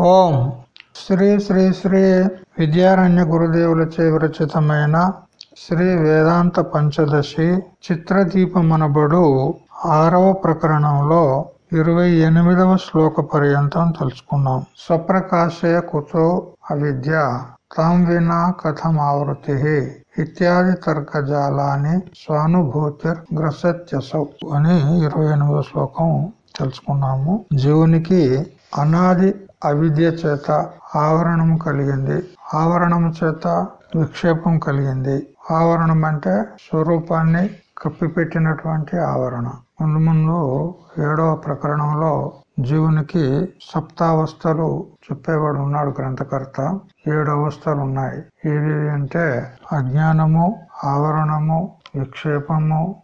ఓం. శ్రీ శ్రీ శ్రీ విద్యారణ్య గురుదేవులచే విరచితమైన శ్రీ వేదాంత పంచదశి చిత్రదీపమనబడు ఆరవ ప్రకరణంలో ఇరవై ఎనిమిదవ శ్లోక పర్యంతం తెలుసుకున్నాం. స్వప్రకాశయ కుతో అవిద్య తాం వినా కథం ఆవృతి ఇత్యాది తర్కజాలాన్ని స్వానుభూతిర్ గ్రసత్యసౌ అని ఇరవై ఎనిమిదవ శ్లోకం తెలుసుకున్నాము. జీవునికి అనాది అవిద్య చేత ఆవరణము కలిగింది. ఆవరణము చేత విక్షేపం కలిగింది. ఆవరణం అంటే స్వరూపాన్ని కప్పిపెట్టినటువంటి ఆవరణ. ముందు ముందు ఏడవ ప్రకరణంలో జీవునికి సప్తావస్థలు చెప్పేవాడు ఉన్నాడు గ్రంథకర్త. ఏడు అవస్థలు ఉన్నాయి ఏవి అంటే అజ్ఞానము ఆవరణము విక్షేపము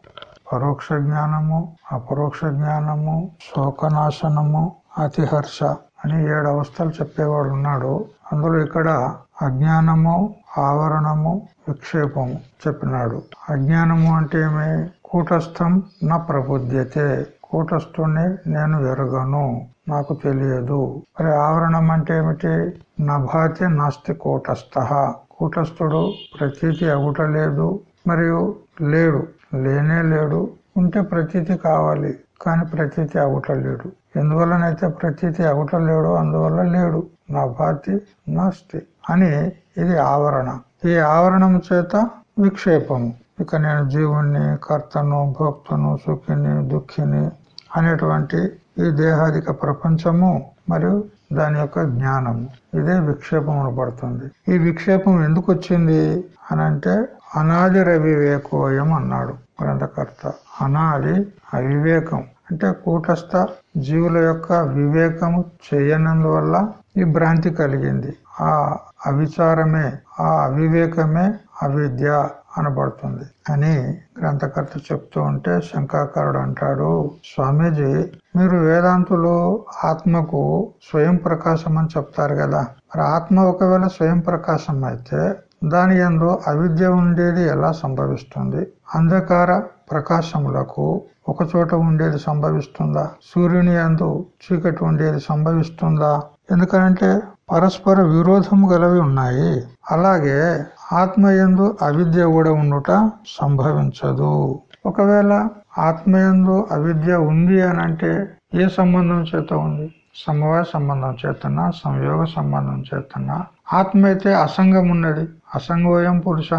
పరోక్ష జ్ఞానము అపరోక్ష జ్ఞానము శోకనాశనము అతిహర్ష. అని ఏడు అవస్థలు చెప్పేవాడు ఉన్నాడు. అందులో ఇక్కడ అజ్ఞానము ఆవరణము విక్షేపము చెప్పినాడు. అజ్ఞానము అంటే ఏమి? కూటస్థం నా ప్రబుద్ధ్యతే కూటస్థుని నేను ఎరగను నాకు తెలియదు. మరి ఆవరణం అంటే ఏమిటి? నభాతి నాస్తి కూటస్థ. కూటస్థుడు ప్రతీతి అగుటలేదు మరియు లేడు. లేనే లేడు. ఉంటే ప్రతీతి కావాలి కానీ ప్రతీతి అగుటలేడు ఎందువల్లనైతే ప్రతీతి అవటం లేడు అందువల్ల లేడు. నా భాతి నాస్తి అని ఇది ఆవరణ. ఈ ఆవరణం చేత విక్షేపము. ఇక నేను జీవుణ్ణి కర్తను భోక్తను సుఖిని దుఃఖిని అనేటువంటి ఈ దేహాదిక ప్రపంచము మరియు దాని యొక్క జ్ఞానము. ఇదే విక్షేపం పడుతుంది. ఈ విక్షేపం ఎందుకు వచ్చింది అని అంటే అనాది రవివేకోయం అన్నాడు గ్రంథకర్త. అనాది అవివేకం. అంటే కూటస్థ జీవుల యొక్క వివేకము చేయనందువల్ల ఈ భ్రాంతి కలిగింది. ఆ అవిచారమే ఆ అవివేకమే అవిద్య అనబడుతుంది అని గ్రంథకర్త చెప్తూ ఉంటే శంకాకారుడు అంటాడు స్వామీజీ మీరు వేదాంతులు ఆత్మకు స్వయం ప్రకాశం అని చెప్తారు కదా. మరి ఆత్మ ఒకవేళ స్వయం ప్రకాశం అయితే దాని ఎందు అవిద్య ఉండేది ఎలా సంభవిస్తుంది? అంధకార ప్రకాశములకు ఒక చోట ఉండేది సంభవిస్తుందా? సూర్యుని అందు చీకటి ఉండేది సంభవిస్తుందా? ఎందుకంటే పరస్పర విరోధము గలవి ఉన్నాయి. అలాగే ఆత్మయందు అవిద్య కూడా ఉండుట సంభవించదు. ఒకవేళ ఆత్మయందు అవిద్య ఉంది అని అంటే ఏ సంబంధం చేత ఉంది? సమవాయ సంబంధం చేతన? సంయోగ సంబంధం చేతన? ఆత్మ అయితే అసంగం ఉన్నది. అసంగోయం పురుష.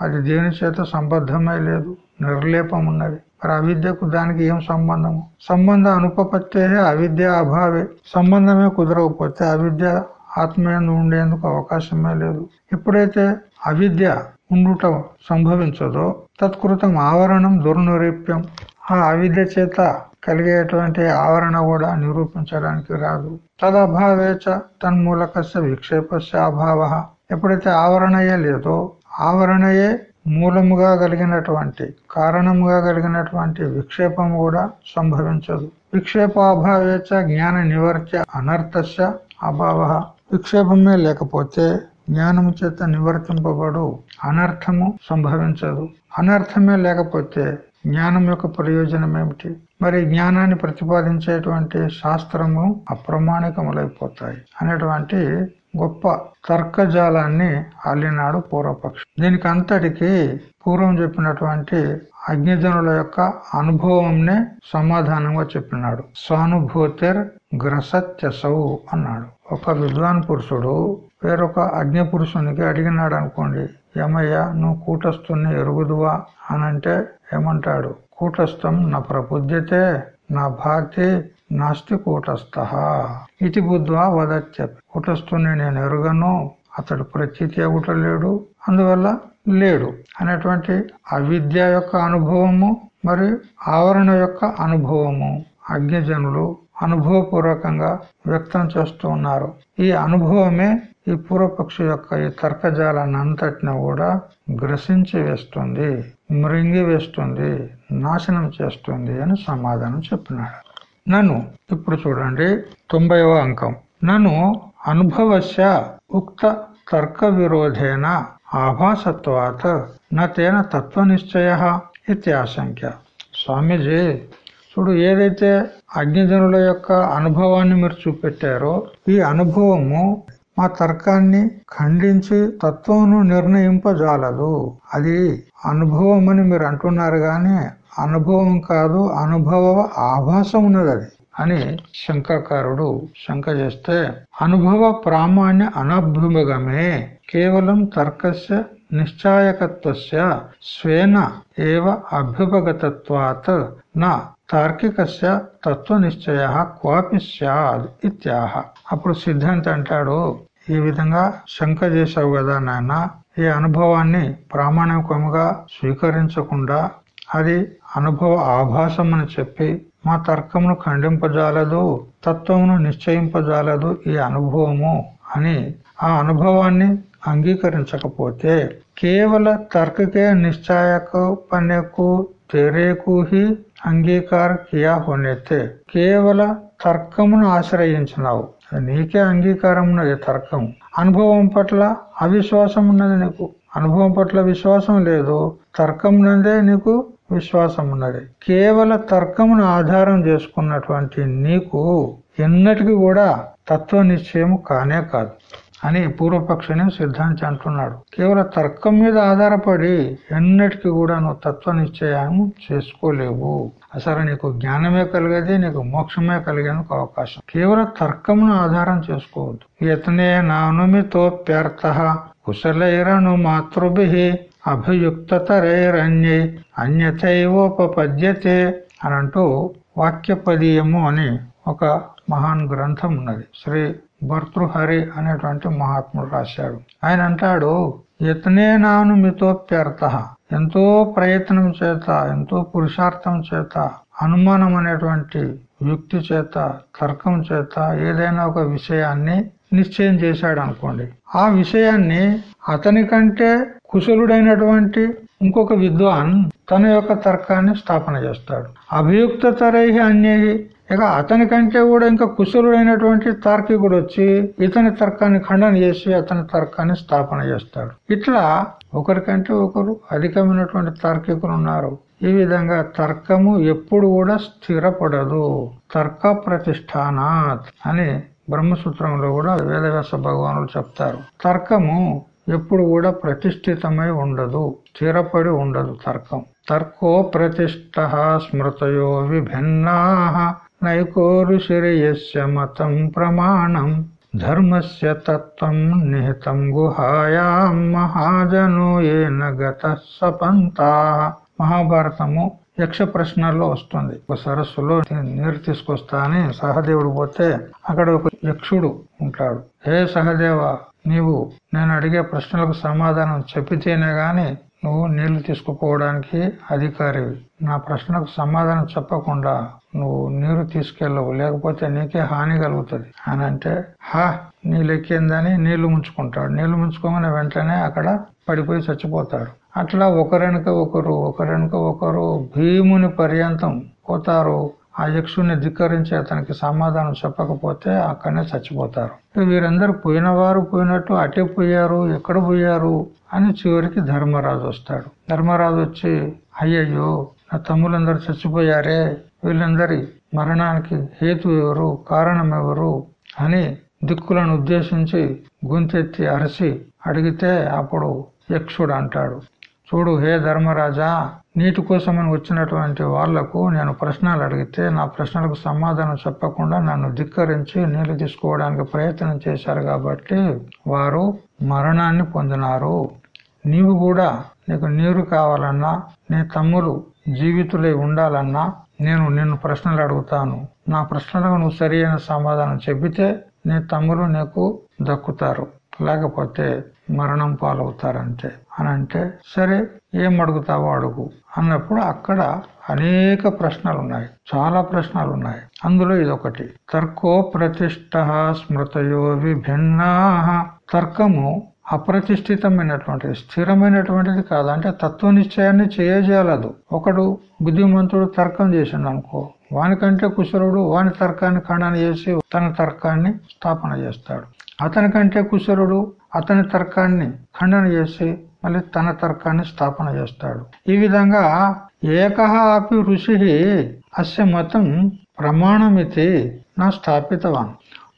అది దేని చేత సంబద్ధమై లేదు? నిర్లేపం ఉన్నది. మరి అవిద్యకు దానికి ఏం సంబంధము? సంబంధ అనుపపత్తే అవిద్య అభావే. సంబంధమే కుదరకపోతే అవిద్య ఆత్మయందు ఉండేందుకు అవకాశమే లేదు. ఎప్పుడైతే అవిద్య ఉండుట సంభవించదో తత్కృతం ఆవరణం దుర్నిరీప్యం. ఆ అవిద్య చేత కలిగేటువంటి ఆవరణ కూడా నిరూపించడానికి రాదు. తదభావేచ తన్మూలకస్య విక్షేపస్య అభావ. ఎప్పుడైతే ఆవరణయే లేదో ఆవరణయే మూలముగా కలిగినటువంటి కారణముగా కలిగినటువంటి విక్షేపం కూడా సంభవించదు. విక్షేపాభావేచ జ్ఞాన నివర్త్య అనర్థస్య అభావ. విక్షేపమే లేకపోతే జ్ఞానము చేత నివర్తింపబడు అనర్థము సంభవించదు. అనర్థమే లేకపోతే జ్ఞానం యొక్క ప్రయోజనం ఏమిటి మరి జ్ఞానాన్ని ప్రతిపాదించేటువంటి శాస్త్రము అప్రమాణికములైపోతాయి అనేటువంటి గొప్ప తర్కజాలాన్ని అల్లినాడు పూర్వపక్షం దీనికి అంతటికి పూర్వం చెప్పినటువంటి అగ్నిజనుల యొక్క అనుభవంనే సమాధానంగా చెప్పినాడు. స్వానుభూతిర్ గ్రసత్యసౌ అన్నాడు. ఒక విద్వాన్ పురుషుడు వేరొక అగ్ని పురుషునికి అడిగినాడు అనుకోండి ఏమయ్యా నువ్వు కూటస్థుని ఎరుగుదువా? అనంటే ఏమంటాడు? కూటస్థం నా ప్రబుద్ధ్యతే నా భాతి నాస్తి కూటస్థ ఇది బుద్ధ్వా వదత్య కూటస్థుని నేను ఎరుగను అతడు ప్రతీతి లేడు అందువల్ల లేడు అనేటువంటి అవిద్య యొక్క అనుభవము మరియు ఆవరణ యొక్క అనుభవము. అగ్నిజనులు అనుభవపూర్వకంగా వ్యక్తం చేస్తూ ఉన్నారు. ఈ అనుభవమే ఈ పూర్వపక్ష యొక్క ఈ తర్కజాలాన్ని అంతటిని కూడా గ్రసించి వేస్తుంది మృంగి వేస్తుంది నాశనం చేస్తుంది అని సమాధానం చెప్పినాడు. నన్ను ఇప్పుడు చూడండి తొంభైవ అంకం. నన్ను అనుభవస్య ఉక్త తర్క విరోధేన ఆభాసత్వాత్ నతేన తత్వనిశ్చయ ఇత్యాశంక్య స్వామీజీ చూడు ఏదైతే అగ్నిజనుల యొక్క అనుభవాన్ని మీరు చూపెట్టారో ఈ అనుభవము మా తర్కాన్ని ఖండించి తత్వమును నిర్ణయింపజాలదు. అది అనుభవం అని మీరు అంటున్నారు గాని అనుభవం కాదు అనుభవ ఆభాసం ఉన్నది అది. అని శంకాకారుడు శంక చేస్తే అనుభవ ప్రామాణ్య అనభ్యుమగమే కేవలం తర్కస్య నిశ్చాయకత్వస్య స్వేన ఏవ అభ్యుపగతత్వాత్ నా తార్కికస్య తత్వ నిశ్చయ క్వాపి సద్ ఇత్యాహ. అప్పుడు సిద్ధాంతి అంటాడు ఈ విధంగా శంక చేశావు కదా నాయన ఈ అనుభవాన్ని ప్రామాణికముగా స్వీకరించకుండా అది అనుభవ ఆభాసం అని చెప్పి మా తర్కమును ఖండింపజాలదు తత్వమును నిశ్చయింపజాలదు ఈ అనుభవము అని ఆ అనుభవాన్ని అంగీకరించకపోతే కేవల తర్కకే నిశ్చయకు పన్నెకు తెరేకు హి అంగీకార కియా హోనేతే కేవల తర్కమును ఆశ్రయించినావు. నీకే అంగీకారం ఉన్నది తర్కం అనుభవం పట్ల అవిశ్వాసం ఉన్నది నీకు. అనుభవం పట్ల విశ్వాసం లేదు. తర్కం నందే నీకు విశ్వాసం ఉన్నది కేవల తర్కమును ఆధారం చేసుకున్నటువంటి నీకు ఎన్నటికి కూడా తత్వ నిశ్చయము కానే కాదు అని పూర్వపక్షిని సిద్ధాంతి అంటున్నాడు. కేవల తర్కం మీద ఆధారపడి ఎన్నటికి కూడా నువ్వు తత్వ నిశ్చయం చేసుకోలేవు. అసలు నీకు జ్ఞానమే కలిగేది నీకు మోక్షమే కలిగేందుకు అవకాశం. కేవలం తర్కమును ఆధారం చేసుకోవద్దు. ఇతనే నానుమితోప్యర్థ కుశలైరను మాతృభి అభియుక్తతరైరన్యై అన్యథైవోపద్యతే అని అంటూ వాక్యపదీయము అని ఒక మహాన్ గ్రంథం ఉన్నది. శ్రీ భర్తృహరి అనేటువంటి మహాత్ముడు రాశాడు. ఆయన అంటాడు యత్నే నాను మితోప్యర్థ. ఎంతో ప్రయత్నం చేత ఎంతో పురుషార్థం చేత అనుమానం అనేటువంటి యుక్తి చేత తర్కం చేత ఏదైనా ఒక విషయాన్ని నిశ్చయం చేశాడు అనుకోండి. ఆ విషయాన్ని అతని కంటే కుశలుడైనటువంటి ఇంకొక విద్వాన్ తన యొక్క తర్కాన్ని స్థాపన చేస్తాడు. అభియుక్త తరై అన్యహి. ఇక అతని కంటే కూడా ఇంకా కుశలుడైనటువంటి తార్కికుడు వచ్చి ఇతని తర్కాన్ని ఖండన చేసి అతని తర్కాన్ని స్థాపన చేస్తాడు. ఇట్లా ఒకరికంటే ఒకరు అధికమైనటువంటి తార్కికులు ఉన్నారు. ఈ విధంగా తర్కము ఎప్పుడు కూడా స్థిరపడదు. తర్క ప్రతిష్టానాత్ అని బ్రహ్మసూత్రంలో కూడా వేదవ్యాస భగవానులు చెప్తారు. తర్కము ఎప్పుడు కూడా ప్రతిష్ఠితమై ఉండదు స్థిరపడి ఉండదు తర్కం. తర్కో ప్రతిష్ట స్మృతయో విభిన్నా నైకోరు శ్రేయస్య మతం ప్రమాణం. ధర్మస్య తత్వం నిహితం గుహాయాం మహాజనో ఏ నగత సపంతా. మహాభారతము యక్ష ప్రశ్నల్లో వస్తుంది. ఒక సరస్సులో నీరు తీసుకొస్తా అని సహదేవుడు పోతే అక్కడ ఒక యక్షుడు ఉంటాడు. హే సహదేవ నీవు నేను అడిగే ప్రశ్నలకు సమాధానం చెప్పితేనే గాని నువ్వు నీళ్ళు తీసుకుపోవడానికి అధికారివి. నా ప్రశ్నకు సమాధానం చెప్పకుండా నువ్వు నీరు తీసుకెళ్ళవు. లేకపోతే నీకే హాని కలుగుతుంది. అని అంటే హా నీళ్ళు ఎక్కిందని నీళ్ళు ముంచుకుంటాడు. నీళ్ళు ముంచుకోగానే వెంటనే అక్కడ పడిపోయి చచ్చిపోతాడు. అట్లా ఒకరెనక ఒకరు ఒకరినక ఒకరు భీముని పర్యంతం పోతారు. ఆ యక్షుని ధిక్కరించి అతనికి సమాధానం చెప్పకపోతే అక్కడనే చచ్చిపోతారు. వీరందరూ పోయిన వారు పోయినట్టు అటే పోయారు ఎక్కడ పోయారు అని చివరికి ధర్మరాజు వస్తాడు. ధర్మరాజు వచ్చి అయ్యయ్యో నా తమ్ములందరూ చచ్చిపోయారే వీళ్ళందరి మరణానికి హేతు ఎవరు కారణం ఎవరు అని దిక్కులను ఉద్దేశించి గొంతెత్తి అరసి అడిగితే అప్పుడు యక్షుడు అంటాడు. చూడు హే ధర్మరాజా నీటి కోసమని వచ్చినటువంటి వాళ్ళకు నేను ప్రశ్నలు అడిగితే నా ప్రశ్నలకు సమాధానం చెప్పకుండా నన్ను ధిక్కరించి నీళ్ళు తీసుకోవడానికి ప్రయత్నం చేశారు కాబట్టి వారు మరణాన్ని పొందినారు. నీవు కూడా నీకు నీరు కావాలన్నా నీ తమ్ములు జీవితులై ఉండాలన్నా నేను నిన్ను ప్రశ్నలు అడుగుతాను. నా ప్రశ్నలకు నువ్వు సరి సమాధానం చెబితే నీ తమ్ములు నీకు దక్కుతారు. లేకపోతే మరణం పాలవుతారంటే. అని అంటే సరే ఏం అడుగుతావో అడుగు. అన్నప్పుడు అక్కడ అనేక ప్రశ్నలు ఉన్నాయి చాలా ప్రశ్నలు ఉన్నాయి అందులో ఇదొకటి. తర్కో ప్రతిష్ట స్మృతయో విభిన్నా. తర్కము అప్రతిష్ఠితమైనటువంటిది స్థిరమైనటువంటిది కాదు. అంటే తత్వ నిశ్చయాన్ని చేయజాలదు ఒకడు బుద్ధిమంతుడు తర్కం చేసిండు అనుకో వానికంటే కుశరుడు వాని తర్కాన్ని ఖండన చేసి తన తర్కాన్ని స్థాపన చేస్తాడు. అతనికంటే కుశరుడు అతని తర్కాన్ని ఖండన చేసి మళ్ళీ తన తర్కాన్ని స్థాపన చేస్తాడు. ఈ విధంగా ఏకహ అపి ఋషి అస్య మతం ప్రమాణమితి నా స్థాపితవాన్.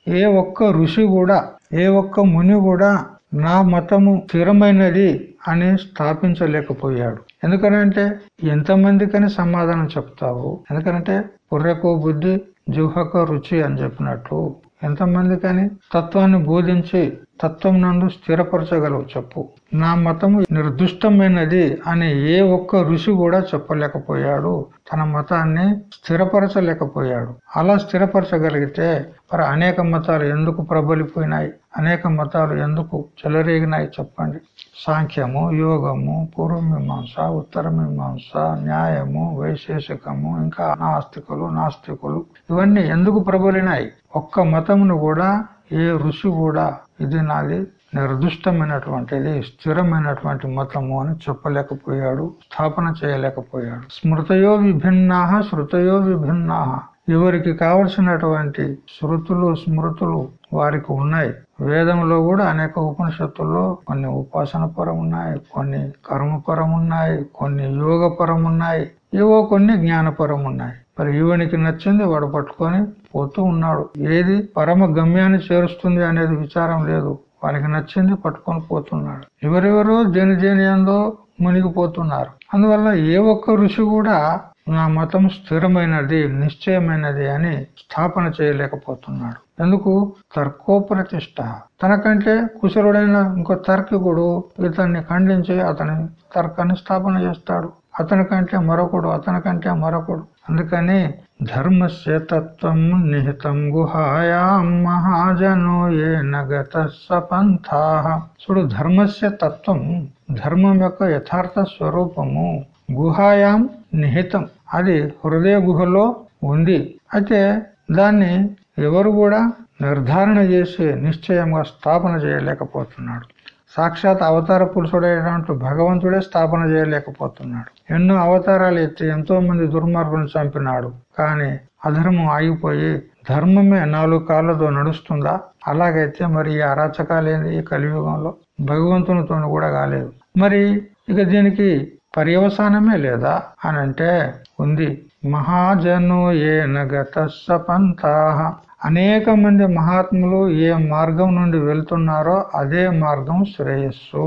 ఏ ఒక్క ఋషి కూడా ఏ ఒక్క ముని కూడా నా మతము స్థిరమైనది అని స్థాపించలేకపోయాడు. ఎందుకనంటే ఎంతమందికని సమాధానం చెప్తావు? ఎందుకంటే పుర్రెకు బుద్ధి జుహక రుచి అని చెప్పినట్టు. ఎంతమందికని తత్వాన్ని బోధించి తత్వం నందు స్థిరపరచగలవు చెప్పు. నా మతము నిర్దుష్టమైనది అని ఏ ఒక్క ఋషి కూడా చెప్పలేకపోయాడు. తన మతాన్ని స్థిరపరచలేకపోయాడు. అలా స్థిరపరచగలిగితే మరి అనేక మతాలు ఎందుకు ప్రబలిపోయినాయి? అనేక మతాలు ఎందుకు చెలరేగినాయి చెప్పండి. సాంఖ్యము యోగము పూర్వమీమాంస ఉత్తర మీమాంస న్యాయము వైశేషికము ఇంకా నాస్తికులు నాస్తికులు ఇవన్నీ ఎందుకు ప్రబలినాయి? ఒక్క మతమును కూడా ఏ ఋషి కూడా ఇది నాది నిర్దిష్టమైనటువంటిది స్థిరమైనటువంటి మతము అని చెప్పలేకపోయాడు స్థాపన చేయలేకపోయాడు. స్మృతయో విభిన్నా శృతయో విభిన్నా. ఎవరికి కావలసినటువంటి శృతులు స్మృతులు వారికి ఉన్నాయి. వేదంలో కూడా అనేక ఉపనిషత్తుల్లో కొన్ని ఉపాసన పరం ఉన్నాయి కొన్ని కర్మపరం ఉన్నాయి కొన్ని యోగపరం ఉన్నాయి ఏవో కొన్ని జ్ఞానపరం ఉన్నాయి. మరి ఈవనికి నచ్చింది వాడు పట్టుకొని పోతూ ఉన్నాడు. ఏది పరమ గమ్యాన్ని చేరుస్తుంది అనేది విచారం లేదు. వానికి నచ్చింది పట్టుకొని పోతున్నాడు. ఎవరెవరో దేని దేని ఏందో మునిగిపోతున్నారు. అందువల్ల ఏ ఒక్క ఋషి కూడా నా మతం స్థిరమైనది నిశ్చయమైనది అని స్థాపన చేయలేకపోతున్నాడు. ఎందుకు? తర్కోప్రతిష్ట. తనకంటే కుశలుడైన ఇంకో తర్కికుడు ఇతన్ని ఖండించి అతని తర్కాన్ని స్థాపన చేస్తాడు. అతనికంటే మరొకడు అతనికంటే మరొకడు. అందుకని ధర్మస్య తత్వం నిహితం గుహాయాం మహాజనో ఏ నగత సపంథా. చూడు ధర్మస్య తత్వం ధర్మం యొక్క యథార్థ స్వరూపము గుహాయాం నిహితం. అది హృదయ గుహలో ఉంది. అయితే దాన్ని ఎవరు కూడా నిర్ధారణ చేసి నిశ్చయంగా స్థాపన చేయలేకపోతున్నాడు. సాక్షాత్ అవతార పురుషుడైనటువంటి భగవంతుడే స్థాపన చేయలేకపోతున్నాడు. ఎన్నో అవతారాలు ఎత్తి ఎంతో మంది దుర్మార్గులను చంపినాడు. కానీ అధర్మం ఆగిపోయి ధర్మమే నాలుగు కాళ్ళతో నడుస్తుందా? అలాగైతే మరి ఈ అరాచకాలేంది ఈ కలియుగంలో? భగవంతునితో కూడా కాలేదు. మరి ఇక దీనికి పర్యవసానమే లేదా? అని అంటే ఉంది. మహాజను ఏ నగత సపంతా అనేక మంది మహాత్ములు ఏ మార్గం నుండి వెళ్తున్నారో అదే మార్గం శ్రేయస్సు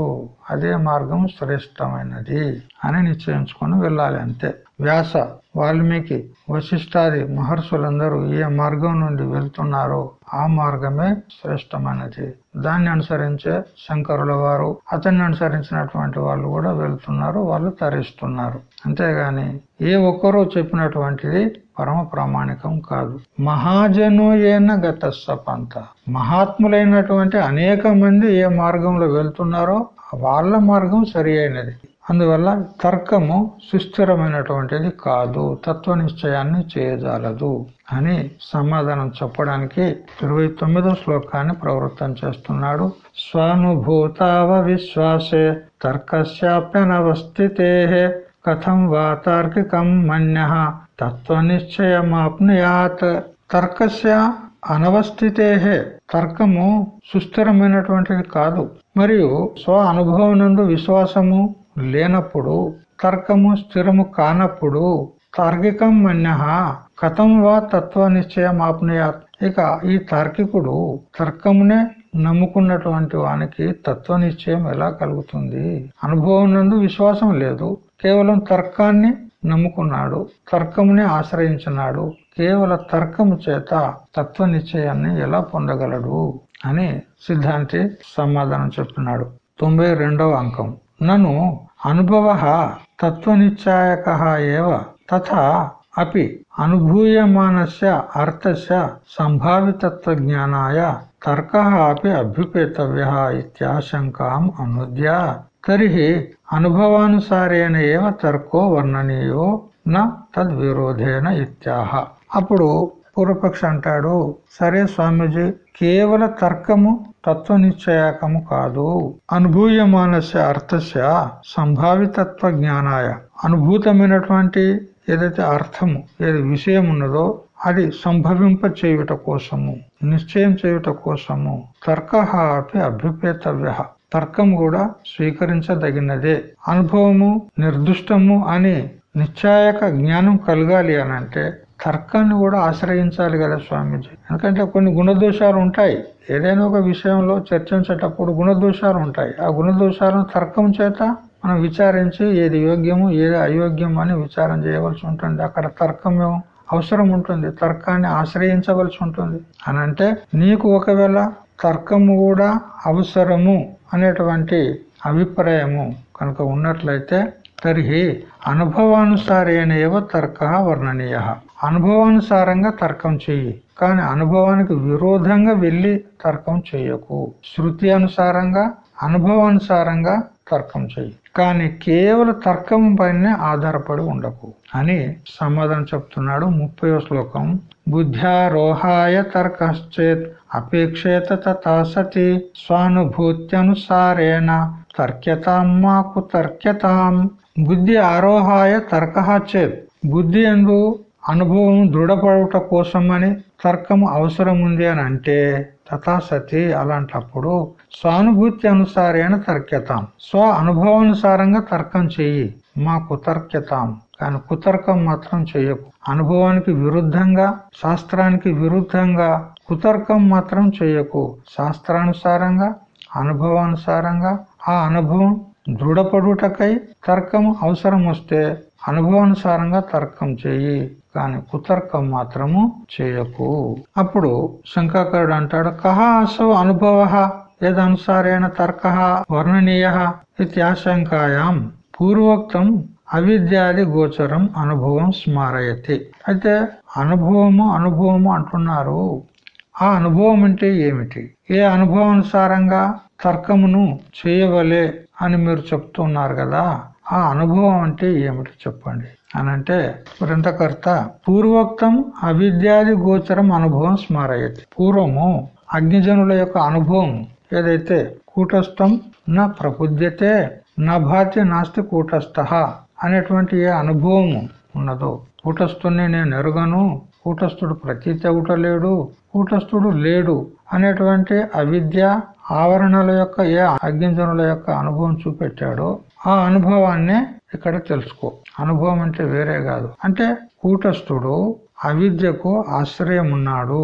అదే మార్గం శ్రేష్టమైనది అని నిశ్చయించుకొని వెళ్ళాలి అంతే. వ్యాస వాల్మీకి వశిష్టాది మహర్షులందరూ ఏ మార్గం నుండి వెళ్తున్నారో ఆ మార్గమే శ్రేష్టమైనది. దాన్ని అనుసరించే శంకరుల వారు అతన్ని అనుసరించినటువంటి వాళ్ళు కూడా వెళ్తున్నారు వాళ్ళు తరిస్తున్నారు. అంతేగాని ఏ ఒక్కరూ చెప్పినటువంటిది పరమ ప్రామాణికం కాదు. మహాజనుయేన గత సపంత మహాత్ములైనటువంటి అనేక మంది ఏ మార్గంలో వెళ్తున్నారో వాళ్ళ మార్గం సరి అయినది. అందువల్ల తర్కము సుస్థిరమైనటువంటిది కాదు తత్వ నిశ్చయాన్ని చేయజాలదు అని సమాధానం చెప్పడానికి ఇరవై తొమ్మిదో శ్లోకాన్ని ప్రవృత్తం చేస్తున్నాడు. స్వానుభూతావ విశ్వాసే తర్కశాప్యనవస్థితే కథం వా తార్కికం మన్య తత్వనిశ్చయమాప్నుయాత్ తర్కస్య అనవస్థితే తర్కము సుస్థిరమైనటువంటిది కాదు. మరియు స్వ అనుభవం నందు విశ్వాసము లేనప్పుడు తర్కము స్థిరము కానప్పుడు తార్కికం మన్య కథం వా తత్వ నిశ్చయం ఆప్నయాత్ ఇక ఈ తార్కికుడు తర్కమునే నమ్ముకున్నటువంటి వానికి తత్వ నిశ్చయం ఎలా కలుగుతుంది? అనుభవం నందు విశ్వాసం లేదు. కేవలం తర్కాన్ని నమ్ముకున్నాడు తర్కమునే ఆశ్రయించినాడు. కేవల తర్కము చేత తత్వ నిశ్చయాన్ని ఎలా పొందగలడు? అని సిద్ధాంతి సమాధానం చెప్తున్నాడు. తొంభై రెండవ అంకం. నను అనుభవ తత్వనిశ్చాయక ఏవ తథా అపి అనుభూయమానస్య అర్థస్య సంభావితత్వ జ్ఞానాయ తర్క అపి అభ్యుపేతవ్య ఇత్యాశంకాం అనుద్య. తర్హి అనుభవానుసారేణ ఏవ తర్కో వర్ణనీయో న తద్విరోధేన ఇత్యాహ. అప్పుడు పూర్వపక్ష అంటాడు సరే స్వామీజీ కేవల తర్కము తత్వనిశ్చయకము కాదు అనుభూయమానస్య అర్థస్య సంభావితత్వ జ్ఞానాయ. అనుభూతమైనటువంటి ఏదైతే అర్థము ఏది విషయం ఉన్నదో అది సంభవింప చేయుట కోసము నిశ్చయం చేయుట కోసము తర్క అపి అభ్యుపేతవ్య తర్కం కూడా స్వీకరించదగినదే. అనుభవము నిర్దుష్టము అని నిశ్చాయక జ్ఞానం కలగాలి అని అంటే తర్కాన్ని కూడా ఆశ్రయించాలి కదా స్వామీజీ. ఎందుకంటే కొన్ని గుణదోషాలు ఉంటాయి. ఏదైనా ఒక విషయంలో చర్చించేటప్పుడు గుణదోషాలు ఉంటాయి. ఆ గుణదోషాలను తర్కం చేత మనం విచారించి ఏది యోగ్యము ఏది అయోగ్యం అని విచారం చేయవలసి ఉంటుంది. అక్కడ తర్కం అవసరం ఉంటుంది. తర్కాన్ని ఆశ్రయించవలసి ఉంటుంది. అని అంటే నీకు ఒకవేళ తర్కము కూడా అవసరము అనేటువంటి అభిప్రాయము కనుక ఉన్నట్లయితే తర్హి అనుభవానుసారేణ ఏవ తర్క వర్ణనీయ. అనుభవానుసారంగా తర్కం చెయ్యి. కానీ అనుభవానికి విరోధంగా వెళ్ళి తర్కం చెయ్యకు. శృతి అనుసారంగా అనుభవానుసారంగా తర్కం చెయ్యి. కానీ కేవలం తర్కం పైన ఆధారపడి ఉండకు అని సమాధానం చెప్తున్నాడు ముప్పై శ్లోకం. బుద్ధ్యారోహాయ తర్కశ్చేత్ అపేక్షేత తాసతి స్వానుభూతి స్వానుభూత్యనుసారేణ తర్క్యతాం మాకు తర్క్యతాం. బుద్ధి ఆరోహాయ తర్క చేత్. బుద్ధి ఎందు అనుభవం దృఢపడుట కోసమని తర్కం అవసరం ఉంది అని అంటే తథాసతి అలాంటప్పుడు స్వానుభూతి అనుసారేణ తర్క్యతాం. స్వ అనుభవానుసారంగా తర్కం చెయ్యి మా కుతర్క్యతాం కానీ కుతర్కం మాత్రం చెయ్యకు. అనుభవానికి విరుద్ధంగా శాస్త్రానికి విరుద్ధంగా కుతర్కం మాత్రం చెయ్యకు. శాస్త్రానుసారంగా అనుభవానుసారంగా ఆ అనుభవం దృఢపడుటకై తర్కం అవసరం వస్తే అనుభవానుసారంగా తర్కం చెయ్యి. కానీ కుతర్కం మాత్రము చేయకు. అప్పుడు శంకాకరుడు అంటాడు కహ అసౌ అనుభవ ఏదనుసారేణ తర్క వర్ణనీయ ఇత్యాశంకాయాం పూర్వోక్తం అవిద్యాది గోచరం అనుభవం స్మారయతి. అయితే అనుభవము అనుభవము అంటున్నారు. ఆ అనుభవం అంటే ఏమిటి? ఏ అనుభవానుసారంగా తర్కమును చేయవలే అని మీరు చెప్తున్నారు కదా ఆ అనుభవం అంటే ఏమిటి చెప్పండి? అనంటే వృంతకర్త పూర్వోక్తం అవిద్యాది గోచరం అనుభవం స్మారయతి. పూర్వము అగ్నిజనుల యొక్క అనుభవం ఏదైతే కూటస్థం నా ప్రబుద్ధ్యతే నా భాతి నాస్తి కూటస్థ అనేటువంటి ఏ అనుభవం ఉన్నదో కూటస్థుని నేను ఎరుగను కూటస్థుడు ప్రతీతి అవుటలేడు కూటస్థుడు లేడు అనేటువంటి అవిద్య ఆవరణల యొక్క ఏ అగ్నిజనుల యొక్క అనుభవం చూపెట్టాడో ఆ అనుభవాన్నే ఇక్కడ తెలుసుకో. అనుభవం అంటే వేరే కాదు. అంటే కూటస్థుడు అవిద్యకు ఆశ్రయం ఉన్నాడు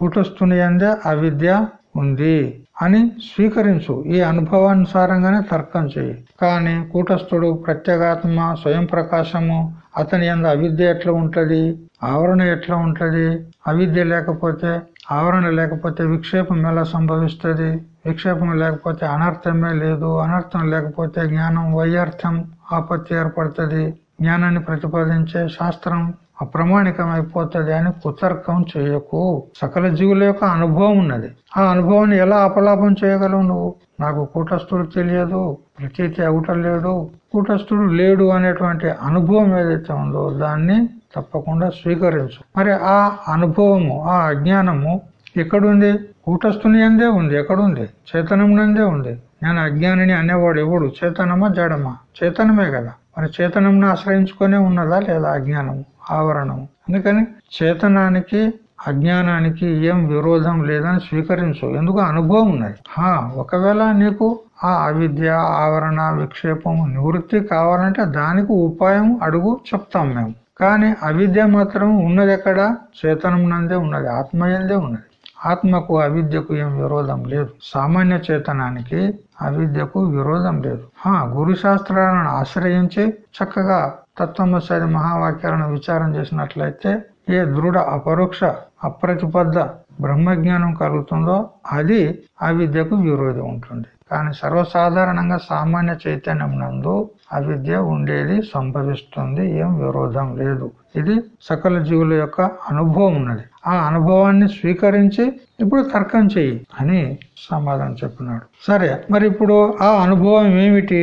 కూటస్థుని అందే అవిద్య ఉంది అని స్వీకరించు. ఈ అనుభవానుసారంగానే తర్కం చేయి కానీ కూటస్థుడు ప్రత్యేగాత్మ స్వయం ప్రకాశము అతని ఎందు అవిద్య ఎట్లా ఉంటది? ఆవరణ ఎట్లా ఉంటది? అవిద్య లేకపోతే ఆవరణ లేకపోతే విక్షేపం ఎలా సంభవిస్తుంది? విక్షేపం లేకపోతే అనర్థమే లేదు. అనర్థం లేకపోతే జ్ఞానం వైయర్థం ఆపత్తి ఏర్పడుతుంది. జ్ఞానాన్ని ప్రతిపాదించే శాస్త్రం అప్రమాణికం అయిపోతుంది అని కుతర్కం చేయకు. సకల జీవుల యొక్క అనుభవం ఉన్నది. ఆ అనుభవాన్ని ఎలా అపలాపం చేయగలవు నువ్వు? నాకు కూటస్థుడు తెలియదు. ప్రతీతి అవటం లేడు కూటస్థుడు లేడు అనేటువంటి అనుభవం ఏదైతే ఉందో దాన్ని తప్పకుండా స్వీకరించు. మరి ఆ అనుభవము ఆ అజ్ఞానము ఎక్కడుంది? కూటస్థుని అందే ఉంది ఎక్కడుంది? చేతనం నందే ఉంది. నేను అజ్ఞానిని అనేవాడు ఎవడు? చేతనమా జడమా? చేతనమే కదా. మరి చేతనంను ఆశ్రయించుకునే ఉన్నదా లేదా అజ్ఞానము ఆవరణము? అందుకని చేతనానికి అజ్ఞానానికి ఏం విరోధం లేదని స్వీకరించు. ఎందుకు? అనుభవం ఉన్నది. హా ఒకవేళ నీకు ఆ అవిద్య ఆవరణ విక్షేపం నివృత్తి కావాలంటే దానికి ఉపాయం అడుగు చెప్తాం మేము. కానీ అవిద్య మాత్రం ఉన్నది ఎక్కడ? చేతనందే నందే ఉన్నది ఆత్మయందే ఉన్నది. ఆత్మకు అవిద్యకు ఏం విరోధం లేదు. సామాన్య చేతనానికి అవిద్యకు విరోధం లేదు. హా గురు శాస్త్రాలను ఆశ్రయించి చక్కగా తత్వమసారి మహావాక్యాలను విచారం చేసినట్లయితే ఏ దృఢ అపరోక్ష అప్రతిపద్ద బ్రహ్మజ్ఞానం కలుగుతుందో అది అవిద్యకు విరోధం ఉంటుంది. కానీ సర్వసాధారణంగా సామాన్య చైతన్యం నందు అవిద్య ఉండేది సంభవిస్తుంది ఏం విరోధం లేదు. ఇది సకల జీవుల యొక్క అనుభవం ఉన్నది. ఆ అనుభవాన్ని స్వీకరించి ఇప్పుడు తర్కం చెయ్యి అని సమాధానం చెప్పినాడు సరే మరి ఇప్పుడు ఆ అనుభవం ఏమిటి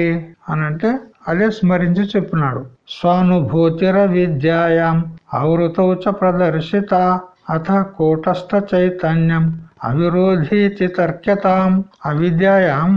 అనంటే అదే స్మరించి చెప్పినాడు స్వానుభూతిర విద్యాయాం ఆవృతౌచ ప్రదర్శిత అథ కూటస్థ చైతన్యం అవిరోధీతి తర్క్యతాం అవిద్యాయాం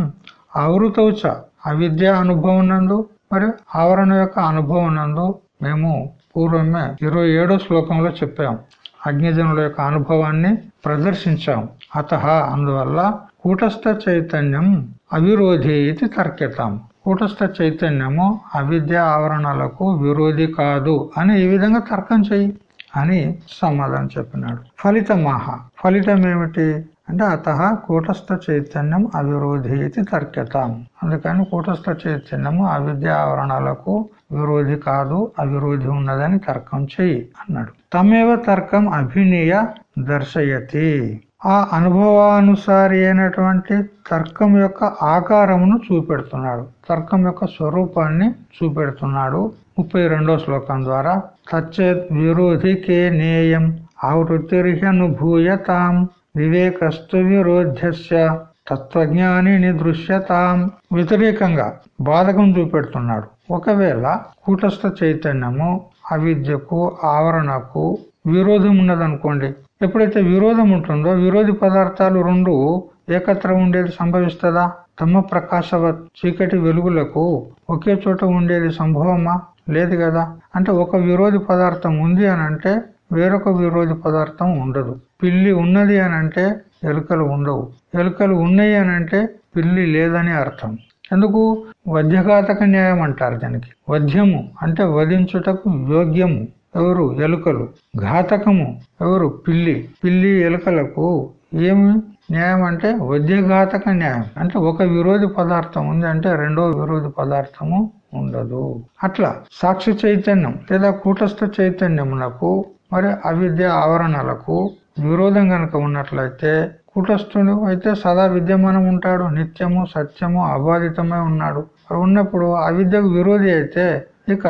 ఆవృతౌచ అవిద్య అనుభవం నందు మరి ఆవరణ యొక్క అనుభవం నందు మేము పూర్వమే ఇరవై ఏడో శ్లోకంలో చెప్పాం. అగ్నిజనుల యొక్క అనుభవాన్ని ప్రదర్శించాం. అత అందువల్ల కూటస్థ చైతన్యం అవిరోధి ఇది తర్కితాం. కూటస్థ చైతన్యము అవిద్య ఆవరణలకు విరోధి కాదు అని ఈ విధంగా తర్కం చెయ్యి అని సమాధానం చెప్పినాడు. ఫలితమాహ. ఫలితం ఏమిటి అంటే అత కూటస్థ చైతన్యం అవిరోధి ఇది తర్క్యతాం. అందుకని కూటస్థ చైతన్యము అవిద్యావరణాలకు విరోధి కాదు అవిరోధి ఉన్నదని తర్కం చెయ్యి అన్నాడు. తమేవ తర్కం అభినయ దర్శయతి. ఆ అనుభవానుసారి అయినటువంటి తర్కం యొక్క ఆకారమును చూపెడుతున్నాడు. తర్కం యొక్క స్వరూపాన్ని చూపెడుతున్నాడు ముప్పై శ్లోకం ద్వారా. తచ్చేత్ విరోధికే నేయం ఆవృత్తిర్హ్యనుభూయతాం వివేకస్తు విరోధ్యస్య తత్వజ్ఞాని దృశ్యతాం. వ్యతిరేకంగా బాధకం చూపెడుతున్నాడు. ఒకవేళ కూటస్థ చైతన్యము అవిద్యకు ఆవరణకు విరోధం ఉన్నదనుకోండి ఎప్పుడైతే విరోధం ఉంటుందో విరోధి పదార్థాలు రెండు ఏకత్ర ఉండేది సంభవిస్తుందా? తమ ప్రకాశవ చీకటి వెలుగులకు ఒకే చోట ఉండేది సంభవమా? లేదు కదా. అంటే ఒక విరోధి పదార్థం ఉంది అని అంటే వేరొక విరోధి పదార్థం ఉండదు. పిల్లి ఉన్నది అని అంటే ఎలుకలు ఉండవు. ఎలుకలు ఉన్నాయి అని అంటే పిల్లి లేదని అర్థం. ఎందుకు? వధ్యఘాతక న్యాయం అంటారు దానికి. వధ్యము అంటే వధించుటకు యోగ్యము. ఎవరు? ఎలుకలు. ఘాతకము. ఎవరు? పిల్లి. పిల్లి ఎలుకలకు ఏమి న్యాయం అంటే వధ్యఘాతక న్యాయం. అంటే ఒక విరోధి పదార్థం ఉంది అంటే రెండో విరోధి పదార్థము ఉండదు. అట్లా. సాక్షి చైతన్యం లేదా కూటస్థ చైతన్యమునకు మరి అవిద్య ఆవరణలకు విరోధం గనక ఉన్నట్లయితే కూటస్థుడు అయితే సదా విద్యమానం ఉంటాడు నిత్యము సత్యము అబాధితమై ఉన్నాడు. ఉన్నప్పుడు అవిద్యకు విరోధి అయితే ఇక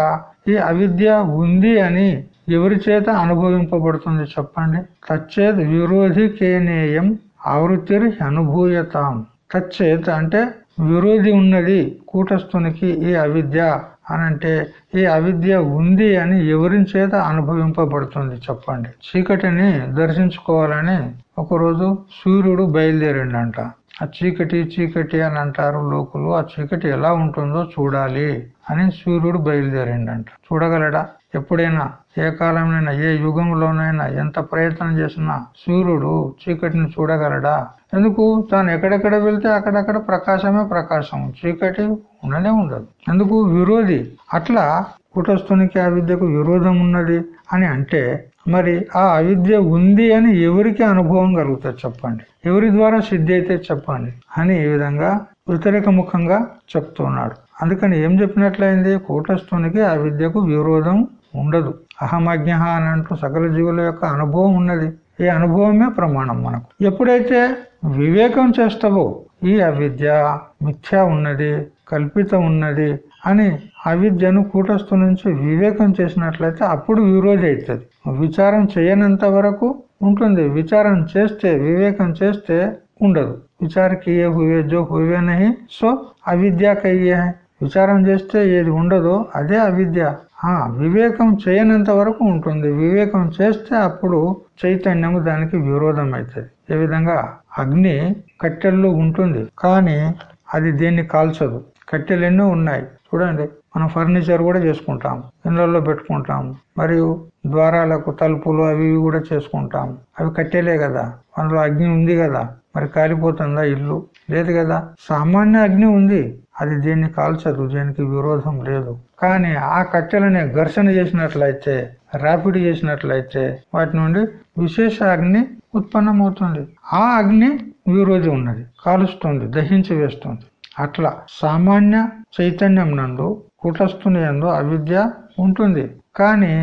ఈ అవిద్య ఉంది అని ఎవరి చేత అనుభవింపబడుతుంది చెప్పండి? తచ్చేత్ విరోధి కేనేయం ఆవృత్తిరి అనుభూయతాం. తచ్చేత్ అంటే విరోధి ఉన్నది కూటస్థునికి ఈ అవిద్య. అనంటే ఈ అవిద్య ఉంది అని ఎవరి చేత అనుభవింపబడుతుంది చెప్పండి. చీకటిని దర్శించుకోవాలని ఒకరోజు సూర్యుడు బయలుదేరిండంట. ఆ చీకటి చీకటి అని అంటారు లోకులు. ఆ చీకటి ఎలా ఉంటుందో చూడాలి అని సూర్యుడు బయలుదేరిండంట. చూడగలడా? ఎప్పుడైనా ఏ కాలంలోనైనా ఏ యుగంలోనైనా ఎంత ప్రయత్నం చేసినా సూర్యుడు చీకటిని చూడగలడా? ఎందుకు? తాను ఎక్కడెక్కడ వెళ్తే అక్కడక్కడ ప్రకాశమే ప్రకాశం. చీకటి ఉండనే ఉండదు. ఎందుకు? విరోధి. అట్లా కుటస్థునికి ఆ విద్యకు విరోధం ఉన్నది అని అంటే మరి ఆ అవిద్య ఉంది అని ఎవరికి అనుభవం కలుగుతుంది చెప్పండి. ఎవరి ద్వారా సిద్ధి అయితే చెప్పండి అని ఈ విధంగా వ్యతిరేక ముఖంగా చెప్తున్నాడు. అందుకని ఏం చెప్పినట్లయింది? కూటస్థునికి ఆ విద్యకు విరోధం ఉండదు. అహమజ్ఞ అని అంటూ సకల జీవుల యొక్క అనుభవం ఉన్నది. ఈ అనుభవమే ప్రమాణం మనకు. ఎప్పుడైతే వివేకం చేస్తావో ఈ అవిద్య మిథ్యా ఉన్నది కల్పితం ఉన్నది అని అవిద్యను కూటస్థు నుంచి వివేకం చేసినట్లయితే అప్పుడు విరోధి అవుతుంది విచారం చేయనంత వరకు ఉంటుంది. విచారం చేస్తే వివేకం చేస్తే ఉండదు. విచార కియే హువే జో హువే నహి సో అవిద్య కయ్యే విచారం చేస్తే ఏది ఉండదో అదే అవిద్య. వివేకం చేయనంత వరకు ఉంటుంది. వివేకం చేస్తే అప్పుడు చైతన్యము దానికి విరోధం అవుతుంది ఏ విధంగా? అగ్ని కట్టెల్లో ఉంటుంది. కానీ అది దేన్ని కాల్చదు. కట్టెలు ఎన్నో ఉన్నాయి. చూడండి మనం ఫర్నిచర్ కూడా చేసుకుంటాం. ఇళ్ళలో పెట్టుకుంటాం. మరియు ద్వారాలకు తలుపులు అవి కూడా చేసుకుంటాం. అవి కట్టెలే కదా. అందులో అగ్ని ఉంది కదా. మరి కాలిపోతుందా ఇల్లు? లేదు కదా. సామాన్య అగ్ని ఉంది. అది దేన్ని కాల్చదు దేనికి విరోధం లేదు. కానీ ఆ కట్టెలని ఘర్షణ చేసినట్లయితే రాపిడి చేసినట్లయితే వాటి నుండి విశేష అగ్ని ఉత్పన్నమవుతుంది. ఆ అగ్ని విరోధి ఉన్నది కాలుస్తుంది దహించి వేస్తుంది. అట్లా సామాన్య చైతన్యం నందు కుటస్థుని ఎందు అవిద్య ఉంటుంది. కానీ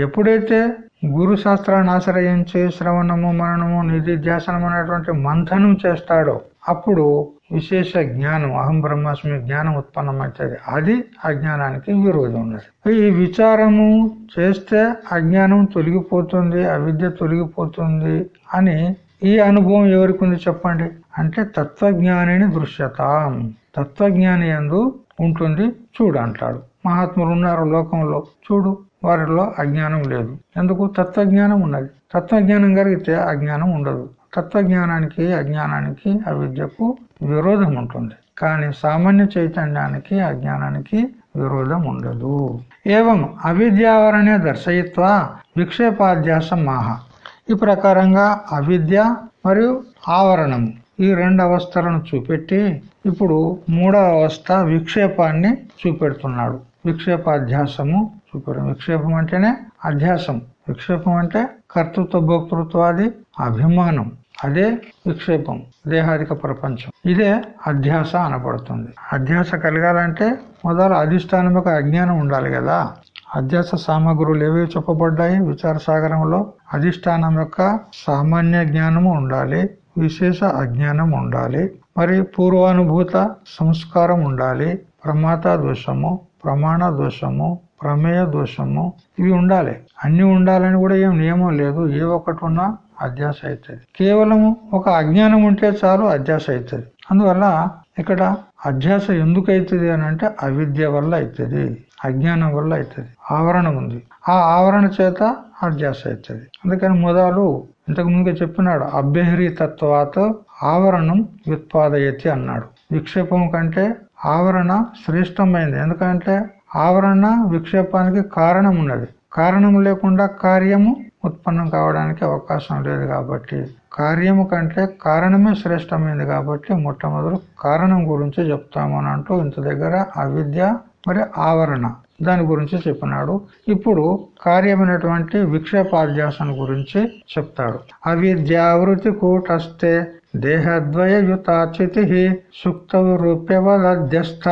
ఎప్పుడైతే గురు శాస్త్రాన్ని ఆశ్రయించి శ్రవణము మననము నిధిధ్యాసనం అనేటువంటి మంథనం చేస్తాడో అప్పుడు విశేష జ్ఞానం అహం బ్రహ్మాస్మి జ్ఞానం ఉత్పన్నమవుతుంది. అది అజ్ఞానానికి విరోధం ఉన్నది. ఈ విచారము చేస్తే అజ్ఞానం తొలగిపోతుంది అవిద్య తొలగిపోతుంది అని ఈ అనుభవం ఎవరికి ఉంది చెప్పండి? అంటే తత్వజ్ఞానిని దృశ్యత. తత్వజ్ఞాని ఎందు ఉంటుంది చూడు అంటాడు. మహాత్ములు ఉన్నారు లోకంలో. చూడు వారిలో అజ్ఞానం లేదు. ఎందుకు? తత్వజ్ఞానం ఉన్నది. తత్వజ్ఞానం కలిగితే అజ్ఞానం ఉండదు. తత్వజ్ఞానానికి అజ్ఞానానికి అవిద్యకు విరోధం ఉంటుంది. కానీ సామాన్య చైతన్యానికి అజ్ఞానానికి విరోధం ఉండదు. ఏవం అవిద్యావరణే దర్శయిత్వ విక్షేపాధ్యాసం మాహ ఈ ప్రకారంగా అవిద్య మరియు ఆవరణము ఈ రెండు అవస్థలను చూపెట్టి ఇప్పుడు మూడవ అవస్థ విక్షేపాన్ని చూపెడుతున్నాడు. విక్షేపాధ్యాసము చూపెడు విక్షేపం అంటేనే అధ్యాసం. విక్షేపం అంటే కర్తృత్వ భోక్తృత్వాది అభిమానం. అదే విక్షేపం దేహాదిక ప్రపంచం. ఇదే అధ్యాస అనబడుతుంది. అధ్యాస కలగాలంటే మొదలు అధిష్టానం యొక్క అజ్ఞానం ఉండాలి కదా. అధ్యాస సామగ్రులు ఏవి చెప్పబడ్డాయి. విచార సాగరంలో అధిష్టానం యొక్క సామాన్య జ్ఞానము ఉండాలి. విశేష అజ్ఞానం ఉండాలి. మరి పూర్వానుభూత సంస్కారం ఉండాలి. ప్రమాత దోషము ప్రమాణ దోషము ప్రమేయ దోషము ఇవి ఉండాలి. అన్ని ఉండాలని కూడా ఏం నియమం లేదు. ఏ ఒక్కటి ఉన్నా అధ్యాస అవుతుంది కేవలము ఒక అజ్ఞానం ఉంటే చాలు అధ్యాస అవుతుంది అందువల్ల ఇక్కడ అధ్యాస ఎందుకు అవుతుంది అని అంటే అవిద్య వల్ల అవుతుంది అజ్ఞానం వల్ల అవుతుంది ఆవరణ ఉంది. ఆ ఆవరణ చేత అధ్యాస అవుతుంది అందుకని మొదలు ఇంతకు ముందుగా చెప్పినాడు అభ్యహరి తత్వాత ఆవరణం వ్యుత్పాదయతి అన్నాడు. విక్షేపం కంటే ఆవరణ శ్రేష్టమైంది. ఎందుకంటే ఆవరణ విక్షేపానికి కారణం ఉన్నది కారణం లేకుండా కార్యము ఉత్పన్నం కావడానికి అవకాశం లేదు కాబట్టి. కార్యము కంటే కారణమే శ్రేష్టమైంది కాబట్టి మొట్టమొదటి కారణం గురించి చెప్తాము అని అంటూ ఇంత దగ్గర అవిద్య మరి ఆవరణ దాని గురించి చెప్పినాడు. ఇప్పుడు కార్యమైనటువంటి విక్షేపాధ్యాసం గురించి చెప్తాడు అవిద్యావృతి కూటస్థే దేహద్వయయుతాచితి సుక్త రూప్యవలధ్యస్థ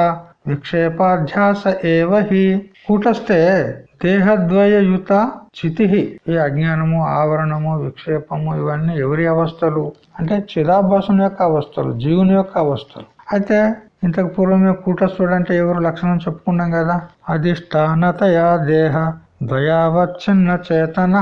విక్షేపాధ్యాస ఏవ హి. కూటస్తే దేహద్వయయుత చితి ఈ అజ్ఞానము ఆవరణము విక్షేపము ఇవన్నీ ఎవరి అవస్థలు? అంటే చిదాభాసం యొక్క అవస్థలు జీవుని యొక్క అవస్థలు. అయితే ఇంతకు పూర్వమే కూటస్థుడు అంటే ఎవరు లక్షణం చెప్పుకున్నాం కదా? అధిష్టానతయా దేహ ద్వయావచ్ఛిన్న చేతన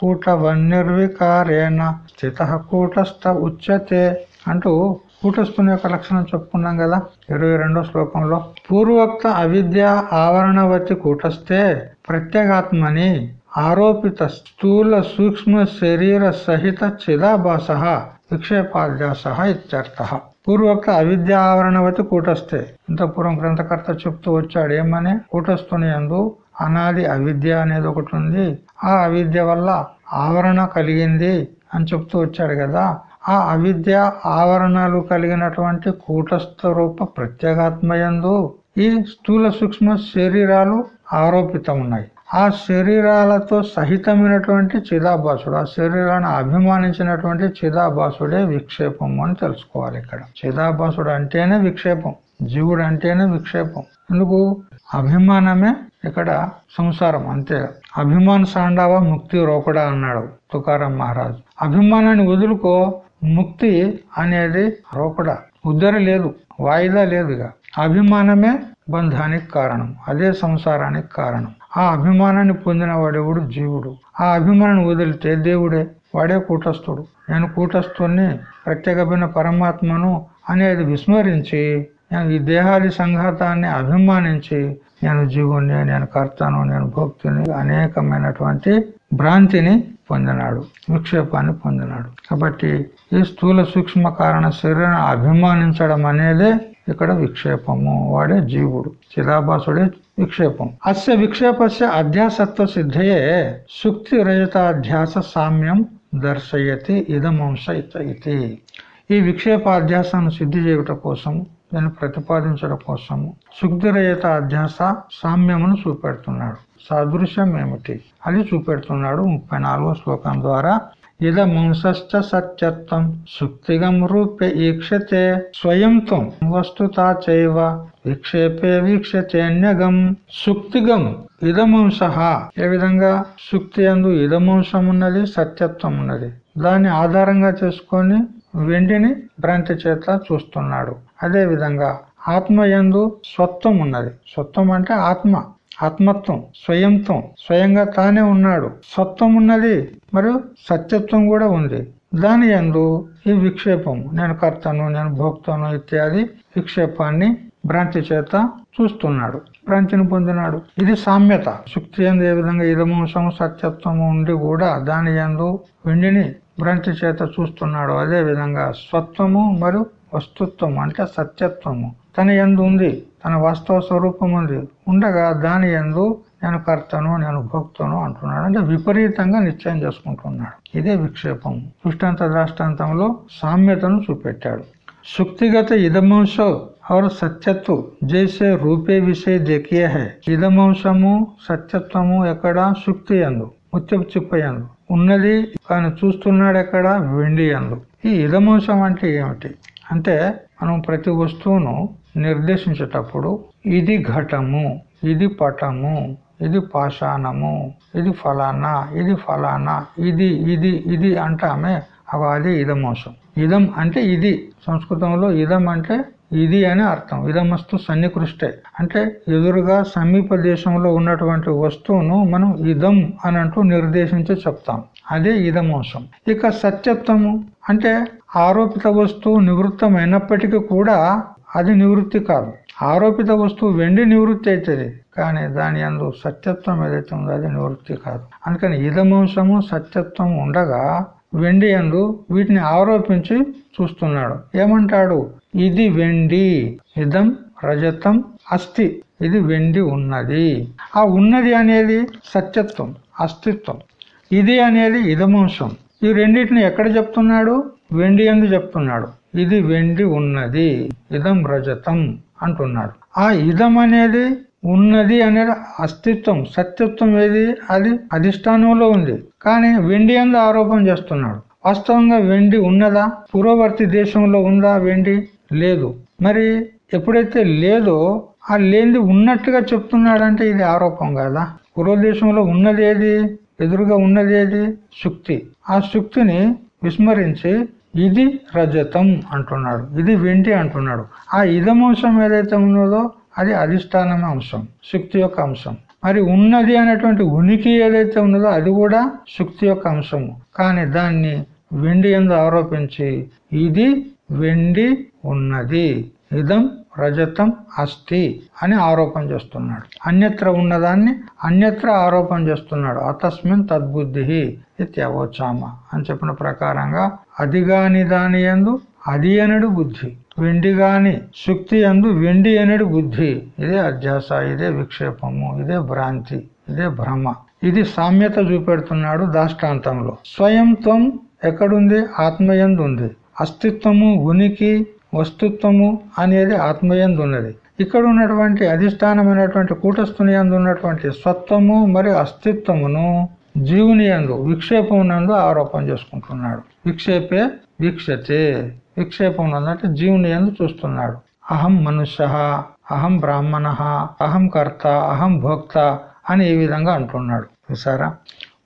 కూటవన్నిర్వికారేణ స్థిత కూటస్థ ఉచ్యతే అంటూ కూటస్థుని యొక్క లక్షణం చెప్పుకున్నాం కదా. ఇరవై రెండో శ్లోకంలో పూర్వోక్త అవిద్య ఆవరణవతి కూటస్థే ప్రత్యేగాత్మని ఆరోపిత స్థూల సూక్ష్మ శరీర సహిత చిదాభాస విక్షేపాధ్యాస ఇత్యర్థ. పూర్వోక్త అవిద్య ఆవరణవతి కూటస్థే. ఇంత గ్రంథకర్త చెప్తూ వచ్చాడు ఏమని? కూటస్థుని ఎందు అనాది అవిద్య అనేది ఒకటి ఉంది. ఆ అవిద్య వల్ల ఆవరణ కలిగింది అని చెప్తూ వచ్చాడు కదా. ఆ అవిద్య ఆవరణలు కలిగినటువంటి కూటస్థ రూప ప్రత్యేగాత్మయందు ఈ స్థూల సూక్ష్మ శరీరాలు ఆరోపితం ఉన్నాయి ఆ శరీరాలతో సహితమైనటువంటి చిదాభాసుడు ఆ శరీరాన్ని అభిమానించినటువంటి చిదాభాసుడే విక్షేపం అని తెలుసుకోవాలి ఇక్కడ. చిదాభాసుడు అంటేనే విక్షేపం జీవుడు అంటేనే విక్షేపం. ఎందుకు? అభిమానమే ఇక్కడ సంసారం అంతే. అభిమాన సాండావ ముక్తి రోకడా అన్నాడు తుకారాం మహారాజు. అభిమానాన్ని వదులుకో ముక్తి అనేది రోకడా. ఉద్దరి లేదు వాయిదా లేదుగా. అభిమానమే బంధానికి కారణం అదే సంసారానికి కారణం. ఆ అభిమానాన్ని పొందిన వాడెవడు? జీవుడు. ఆ అభిమానాన్ని వదిలితే దేవుడే వాడే కూటస్థుడు. నేను కూటస్థుని ప్రత్యేకమైన పరమాత్మను అనేది విస్మరించి నేను ఈ దేహాది సంఘాతాన్ని అభిమానించి నేను జీవుణ్ణి నేను కర్తను నేను భక్తుని అనేకమైనటువంటి భ్రాంతిని పొందినాడు విక్షేపాన్ని పొందినాడు. కాబట్టి ఈ స్థూల సూక్ష్మ కారణ శరీరాన్ని అభిమానించడం అనేదే ఇక్కడ విక్షేపము. వాడే జీవుడు చిదాభాసుడే విక్షేపం. అస్య విక్షేపస్య అధ్యాసత్వ సిద్ధయే సుక్తి రజతాధ్యాస సామ్యం దర్శయతి ఇదమంశ ఇది ఈ విక్షేపాధ్యాసాన్ని సిద్ధి చేయుట కోసం దాన్ని ప్రతిపాదించడం కోసము సుగ్ధిరహిత అధ్యాస సామ్యమును చూపెడుతున్నాడు. సాదృశ్యం ఏమిటి అది చూపెడుతున్నాడు ముప్పై శ్లోకం ద్వారా. ఇదమంశ్చ సత్యత్వం సుక్తిగం రూపే ఈక్షతే స్వయంత్వం వస్తుతా చైవ విక్షేపే వీక్షతేన్యగం సుక్తిగం ఇదమంస ఏ విధంగా? సుక్తి అందు ఇదమంసం ఉన్నది సత్యత్వం ఉన్నది దాన్ని ఆధారంగా చేసుకొని వెండిని భ్రాంతి చేత చూస్తున్నాడు. అదే విధంగా ఆత్మయందు స్వత్వం ఉన్నది. స్వత్వం అంటే ఆత్మ. ఆత్మత్వం స్వయంత్వం స్వయంగా తానే ఉన్నాడు. సత్వం ఉన్నది మరియు సత్యత్వం కూడా ఉంది. దాని ఎందు ఈ విక్షేపం నేను కర్తను నేను భోక్తను ఇత్యాది విక్షేపాన్ని భ్రాంతి చేత చూస్తున్నాడు భ్రాంతిని పొందినాడు. ఇది సామ్యత. శుక్తి ఎందు ఏ విధంగా ఇదమంశము సత్యత్వము ఉండి కూడా దాని ఎందు వెండిని భ్రాంతి చేత చూస్తున్నాడు. అదే విధంగా స్వత్వము మరియు వస్తుత్వం అంటే సత్యత్వము. తన ఎందు ఉంది తన వాస్తవ స్వరూపం ఉంది. ఉండగా దాని ఎందు నేను కర్తను నేను భోక్తను అంటున్నాడు. అంటే విపరీతంగా నిశ్చయం చేసుకుంటున్నాడు. ఇదే విక్షేపం. దృష్టాంత ద్రాష్టాంతంలో సామ్యతను చూపెట్టాడు. శుక్తిగత ఇదమంశో और సత్యత్వ జైసే రూపే విషయ దేకియ హై. ఇదమంశము సత్యత్వము ఎక్కడ? శుక్తి ఎందు ముత్యపు చిప్పయందు ఉన్నది కానీ చూస్తున్నాడు ఎక్కడ వెండి ఎందు ఈ ఇదమంశం అంటే ఏమిటి? అంటే మనం ప్రతి వస్తువును నిర్దేశించేటప్పుడు ఇది ఘటము ఇది పటము ఇది పాషాణము ఇది ఫలానా ఇది ఫలానా ఇది ఇది ఇది అంటామే అవి అది ఇదమోసం ఇదం అంటే ఇది. సంస్కృతంలో ఇదం అంటే ఇది అని అర్థం. ఇదమస్తు సన్నికృష్టే. అంటే ఎదురుగా సమీప దేశంలో ఉన్నటువంటి వస్తువును మనం ఇదం అని అంటూ నిర్దేశించి చెప్తాం. అదే ఇదమోసం ఇక సత్యత్వము అంటే ఆరోపిత వస్తువు నివృత్తమైనప్పటికీ కూడా అది నివృత్తి కాదు. ఆరోపిత వస్తువు వెండి నివృత్తి అవుతుంది కానీ దాని అందు సత్యత్వం ఏదైతే ఉందో అది నివృత్తి కాదు. అందుకని ఇదమంశము సత్యత్వం ఉండగా వెండి అందు వీటిని ఆరోపించి చూస్తున్నాడు. ఏమంటాడు? ఇది వెండి ఇదం రజతం అస్థి ఇది వెండి ఉన్నది. ఆ ఉన్నది అనేది సత్యత్వం అస్తిత్వం. ఇది అనేది ఇదమంశం ఈ రెండింటిని ఎక్కడ చెప్తున్నాడు? వెండి ఎందు చెప్తున్నాడు. ఇది వెండి ఉన్నది. ఇదం రజతం అంటున్నాడు. ఆ ఇదం అనేది ఉన్నది అనేది అస్తిత్వం. సత్యత్వం ఏది? అది అధిష్టానంలో ఉంది. కానీ వెండి ఎందు ఆరోపణ చేస్తున్నాడు. వాస్తవంగా వెండి ఉన్నదా? పూర్వవర్తి దేశంలో ఉందా వెండి? లేదు. మరి ఎప్పుడైతే లేదో ఆ లేనిది ఉన్నట్టుగా చెప్తున్నాడంటే ఇది ఆరోపం కదా? పూర్వదేశంలో ఉన్నది ఏది? ఎదురుగా ఉన్నది ఏది? శుక్తి. ఆ శుక్తిని విస్మరించి ఇది రజతం అంటున్నాడు. ఇది వెండి అంటున్నాడు. ఆ ఇదం అంశం ఏదైతే ఉన్నదో అది అధిష్టానం అంశం శుక్తి యొక్క అంశం. మరి ఉన్నది అనేటువంటి ఉనికి ఏదైతే ఉన్నదో అది కూడా శుక్తి యొక్క అంశము. కానీ దాన్ని వెండి ఎందు ఆరోపించి ఇది వెండి ఉన్నది. ఇదం రజతం అస్థి అని ఆరోపణ చేస్తున్నాడు. అన్యత్ర ఉన్నదాన్ని అన్యత్ర ఆరోపణ చేస్తున్నాడు. అతస్మిన్ తద్బుద్ధి ఇత్యవోచామ అని చెప్పిన ప్రకారంగా అదిగాని దాని ఎందు అది అనడు బుద్ధి వెండి గాని శుక్తి ఎందు వెండి అనడు బుద్ధి. ఇదే అధ్యాస ఇదే విక్షేపము ఇదే భ్రాంతి ఇదే భ్రమ. ఇది సామ్యత చూపెడుతున్నాడు దాష్టాంతంలో. స్వయంత్వం ఎక్కడుంది? ఆత్మయందు ఉంది అస్తిత్వము ఉనికి వస్తుత్వము అనేది ఆత్మయందు ఉన్నది ఇక్కడ ఉన్నటువంటి అధిష్టానమైనటువంటి కూటస్థుని యందు ఉన్నటువంటి స్వత్వము మరియు అస్తిత్వమును జీవుని యందు విక్షేపమునందు ఆరోపణ చేసుకుంటున్నాడు. విక్షేపే వీక్షతే. విక్షేపం అంటే జీవుని ఎందు చూస్తున్నాడు. అహం మనుష్య అహం బ్రాహ్మణ అహం కర్త అహం భోక్త అని ఈ విధంగా అంటున్నాడు. చూసారా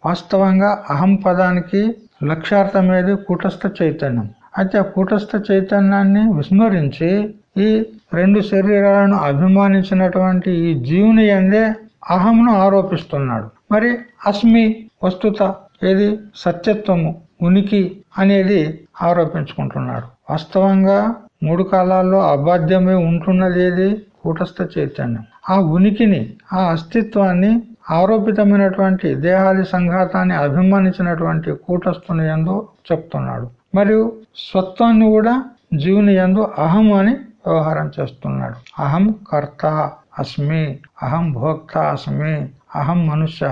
వాస్తవంగా అహం పదానికి లక్ష్యార్థం ఏది? కూటస్థ చైతన్యం. అయితే ఆ కూటస్థ చైతన్యాన్ని విస్మరించి ఈ రెండు శరీరాలను అభిమానించినటువంటి ఈ జీవుని అందే అహంను ఆరోపిస్తున్నాడు. మరి అస్మి వస్తుత ఏది? సత్యత్వము ఉనికి అనేది ఆరోపించుకుంటున్నాడు. వాస్తవంగా మూడు కాలాల్లో అబాధ్యమే ఉంటున్నది ఏది? కూటస్థ చైతన్యం. ఆ ఉనికిని ఆ అస్తిత్వాన్ని ఆరోపితమైనటువంటి దేహాది సంఘాతాన్ని అభిమానించినటువంటి కూటస్థుని ఎందు చెప్తున్నాడు. మరియు స్వత్వాన్ని కూడా జీవుని ఎందు అహం అని వ్యవహారం చేస్తున్నాడు. అహం కర్త అస్మి అహం భోక్త అస్మి అహం మనుష్య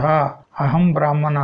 అహం బ్రాహ్మణ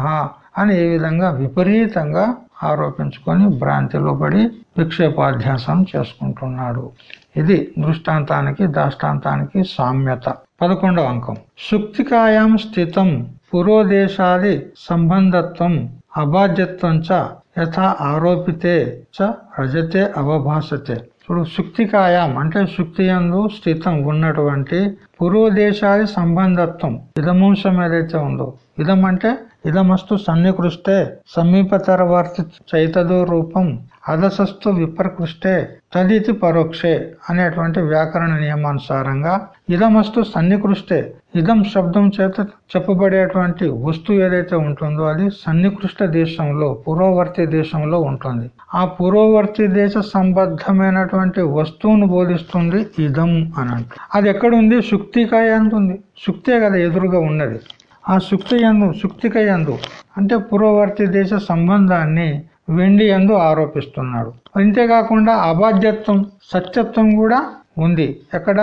అని ఏ విధంగా విపరీతంగా ఆరోపించుకొని భ్రాంతిలో పడి విక్షేపాధ్యాసం చేసుకుంటున్నాడు. ఇది దృష్టాంతానికి దాష్టాంతానికి సామ్యత. పదకొండవ అంకం. శుక్తికాయం స్థితం పురోదేశాది సంబంధత్వం అబాధ్యత్వం చ యథా ఆరోపితే చ రజతే అవభాసతే. ఇప్పుడు శుక్తికాయం అంటే శుక్తి యందు స్థితం ఉన్నటువంటి పూర్వదేశాది సంబంధత్వం ఇదమంశం ఏదైతే ఉందో. ఇదం అంటే ఇదమస్తు సన్నికృష్టే సమీపతరవర్తి చైతదో రూపం అదసస్తు విప్రకృష్టే తదితి పరోక్షే అనేటువంటి వ్యాకరణ నియమానుసారంగా ఇదమస్తు సన్నికృష్టే ఇదం శబ్దం చేత చెప్పబడేటువంటి వస్తువు ఏదైతే ఉంటుందో అది సన్నికృష్ట దేశంలో పూర్వవర్తి దేశంలో ఉంటుంది. ఆ పూర్వవర్తి దేశ సంబద్ధమైనటువంటి వస్తువును బోధిస్తుంది ఇదం అని అది ఎక్కడుంది? శుక్తికాయ అంటుంది శుక్తే కదా ఎదురుగా ఉన్నది. ఆ శుక్తి ఎందు శుక్తిక ఎందు అంటే పూర్వవర్తి దేశ సంబంధాన్ని వెండి ఎందు ఆరోపిస్తున్నాడు. అంతేకాకుండా అబాధ్యత్వం సత్యత్వం కూడా ఉంది. ఎక్కడ?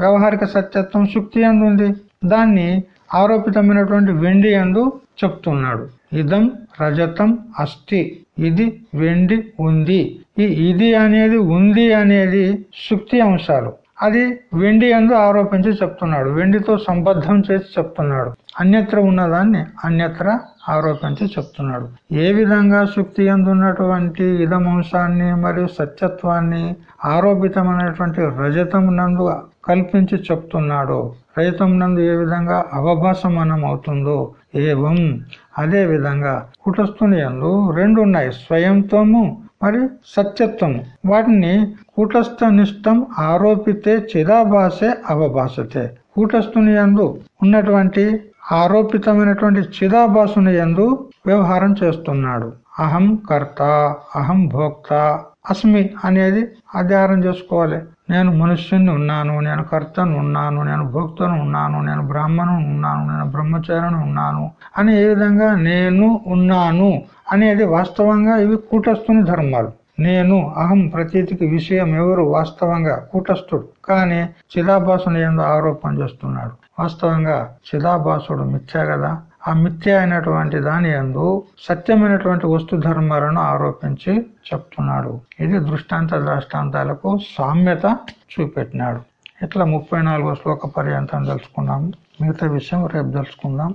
వ్యవహారిక సత్యత్వం శుక్తి ఎందు ఉంది దాన్ని ఆరోపితమైనటువంటి వెండి ఎందు చెప్తున్నాడు. ఇదం రజతం అస్థి ఇది వెండి ఉంది. ఈ ఇది అనేది ఉంది అనేది శుక్తి అంశాలు. అది వెండి ఎందు ఆరోపించి చెప్తున్నాడు. వెండితో సంబద్ధం చేసి చెప్తున్నాడు. అన్యత్ర ఉన్నదాన్ని అన్యత్ర ఆరోపించి చెప్తున్నాడు. ఏ విధంగా శుక్తి ఉన్నటువంటి ఇదమంశాన్ని మరియు సత్యత్వాన్ని ఆరోపితమైనటువంటి రజతం నందు కల్పించి చెప్తున్నాడు రైతమునందు నందు ఏ విధంగా అవభాసమనం అవుతుందో ఏవం అదే విధంగా కుటస్థుని ఎందు రెండు ఉన్నాయి స్వయంతోము మరి సత్యత్వము. వాటిని కూటస్థ నిష్టం ఆరోపితే చిదాభాసే అవభాసతే. కూటస్థుని ఎందు ఉన్నటువంటి ఆరోపితమైనటువంటి చిదాభాసుని ఎందు వ్యవహారం చేస్తున్నాడు. అహం కర్త అహం భోక్త అస్మి అనేది అధ్యారం చేసుకోవాలి. నేను మనుష్యుని ఉన్నాను నేను కర్తను ఉన్నాను నేను భోక్తను ఉన్నాను నేను బ్రాహ్మణు ఉన్నాను నేను బ్రహ్మచారిని ఉన్నాను అని ఏ విధంగా నేను ఉన్నాను అనేది వాస్తవంగా ఇవి కూటస్థుని ధర్మాలు. నేను అహం ప్రతీతికి విషయం ఎవరు వాస్తవంగా కూటస్థుడు? కానీ చిదాభాసుని ఏందో ఆరోపణ చేస్తున్నాడు. వాస్తవంగా చిదాభాసుడు మిథ్యా కదా? ఆ మిథ్య అయినటువంటి దాని ఎందు సత్యమైనటువంటి వస్తు ధర్మాలను ఆరోపించి చెప్తున్నాడు. ఇది దృష్టాంత దృష్టాంతాలకు సామ్యత చూపెట్టినాడు. ఇట్లా ముప్పై నాలుగో శ్లోక పర్యంతం తెలుసుకున్నాము మిగతా విషయం రేపు తెలుసుకుందాం.